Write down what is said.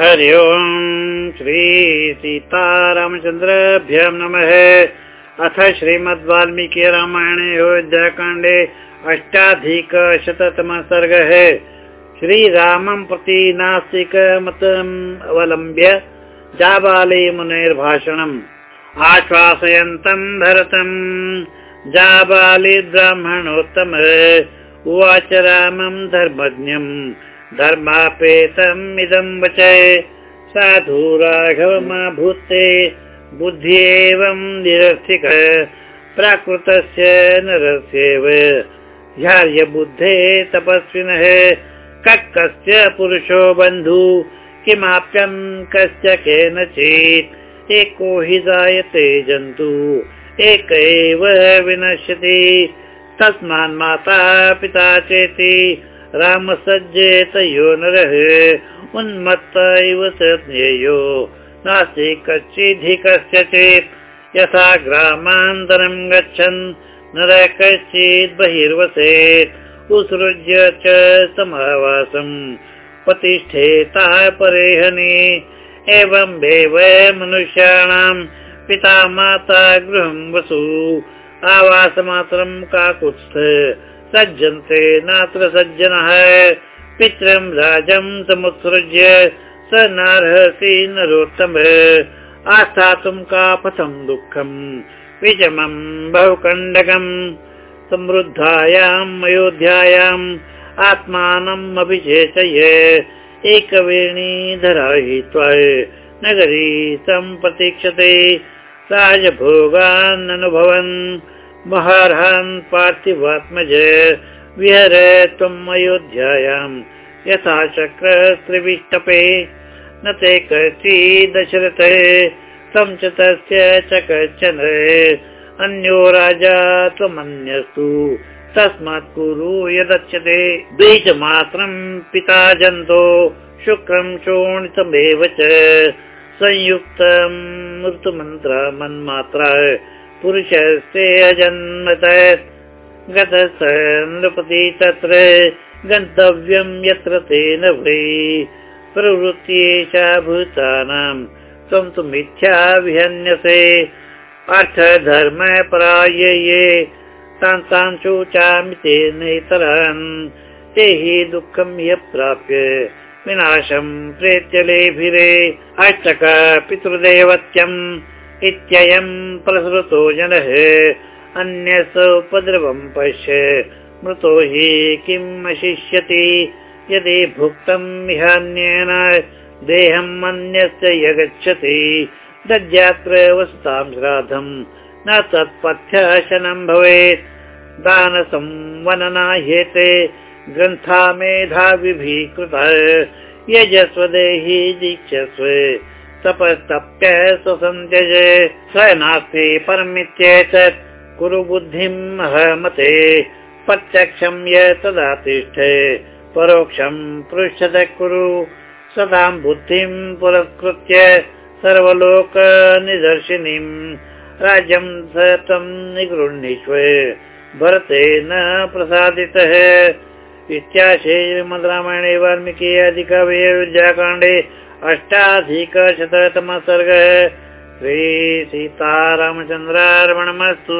हरि ओम् श्री सीतारामचन्द्रभ्य नमः। अथ श्रीमद् वाल्मीकि रामायणे अयोध्याकाण्डे अष्टाधिकशततमः सर्गः श्रीरामं प्रति नास्तिकमतम् अवलम्ब्य जाबाले मुनेर्भाषणम् आश्वासयन्तम् भरतम्। जाबालि ब्राह्मणोत्तम। उवाच रामम् धर्मज्ञम् धर्मापेतम् इदम् वच। साधु राघवमा भूते बुद्धि एवम् निरर्थिक प्राकृतस्य नरस्येव। ह्यार्यबुद्धे तपस्विनः कस्य पुरुषो बन्धु किमाप्यम् कस्य केनचित्। एको हि जायते जन्तु एक एव विनश्यति। तस्मान्माता पिता चेति रामसज्जेत यो नरः। उन्मत्त इव ज्ञेयो नास्ति कश्चिधिकस्य चेत् यथा ग्रामान्तरम् गच्छन् नर कश्चित् बहिर्वसेत्। उत्सृज्य च समावासम् प्रतिष्ठेतः परेहनि। एवमेव मनुष्याणाम् पिता माता गृहम् वसु। आवासमात्रम् काकुत्स्थ सज्जन्ते नात्र सज्जनः। पितरम् राजम् समुत्सृज्य स नार्हसि नरोत्तम। आस्थातुम् कापथम् दुःखम् विषमम् बहुकण्डकम् समृद्धायाम् अयोध्यायाम् आत्मानम् अभिषेचय। एकवेणी धरायित्वा नगरी सम्प्रतीक्षते राजभोगान् महार्हान् पार्थिवात्मज विहर त्वम् अयोध्यायाम्। यथा चक्र त्रिविष्टपे न ते कश्चिदशरथ तं च तस्य च कश्चन अन्यो राजा त्वमन्यस्तु तस्मात् कुरु यदच्यते बीजमात्रम् पिता जन्तो शुक्रम् शोणितमेव च। संयुक्तम् मृतुमन्त्र मन्मात्रा पुरुषस्य अजन्मत गतः नृपति तत्र गन्तव्यम् यत्र तेन वै प्रवृत्ति एषा भूतानाम् त्वं तु मिथ्या विहन्यसे अर्थधर्म पराये तान् तान् शोचामि तेनेतरान् ते हि दुःखम् ह्यः प्राप्य विनाशम् प्रेत्यलेभिरे। अष्टक पितृदेवत्यम् इत्ययम् प्रसृतो जनः अन्यस्य उपद्रवम् पश्य मृतो हि किम् अशिष्यति? यदि भुक्तम् इहान्येन देहम् अन्यस्य यगच्छति दद्यात्र श्राद्धम् न तत्पथ्यशनम् भवेत्। दानसंवननाह्येते ग्रन्था मेधाविभीकृतः यजस्व देहि दीक्षस्व तपस्तप्य स्वसन्त्यज स नास्ति परमित्येतत् कुरु बुद्धिम् अहमते प्रत्यक्षम् य तदा तिष्ठ परोक्षम् पृच्छत कुरु। सदाम् बुद्धिम् पुरस्कृत्य सर्वलोकनिदर्शिनीम् राज्यम् स तम् निगृह्णीष्व भरतेन प्रसादितः। इत्याशे श्रीमद् रामायणे वाल्मीकि अधिकव्ययुज्याकाण्डे अष्टाधिकशततमः सर्गः श्रीसीतारामचन्द्रार्पणमस्तु